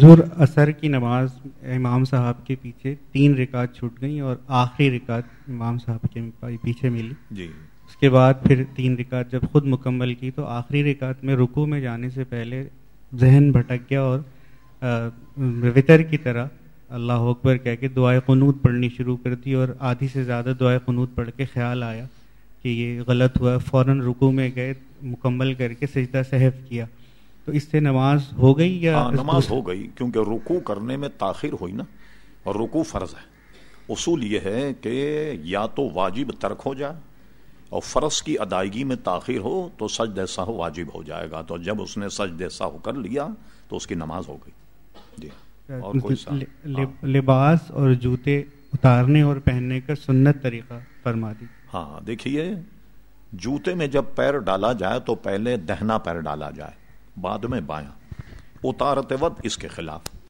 حضور اثر کی نماز امام صاحب کے پیچھے تین رکعت چھوٹ گئیں اور آخری رکعت امام صاحب کے پیچھے ملی۔ جی۔ اس کے بعد پھر تین رکعت جب خود مکمل کی تو آخری رکعت میں رکو میں جانے سے پہلے ذہن بھٹک گیا اور وطر کی طرح اللہ اکبر کہہ کے دعائے قنوت پڑھنی شروع کر دی اور آدھی سے زیادہ دعائے قنوت پڑھ کے خیال آیا کہ یہ غلط ہوا فوراً رکو میں گئے مکمل کر کے سجدہ صحف کیا۔ تو اس سے نماز ہو گئی یا ہاں نماز ہو گئی کیونکہ رکو کرنے میں تاخیر ہوئی نا اور رکو فرض ہے۔ اصول یہ ہے کہ یا تو واجب ترک ہو جائے اور فرض کی ادائیگی میں تاخیر ہو تو سج ایسا ہو واجب ہو جائے گا۔ تو جب اس نے سج ایسا ہو کر لیا تو اس کی نماز ہو گئی۔ جی اور کوئی لباس اور جوتے اتارنے اور پہننے کا سنت طریقہ فرما دی۔ ہاں دیکھیے جوتے میں جب پیر ڈالا جائے تو پہلے دہنا پیر ڈالا جائے۔ بعد میں بایاں۔ اتارتے وقت اس کے خلاف۔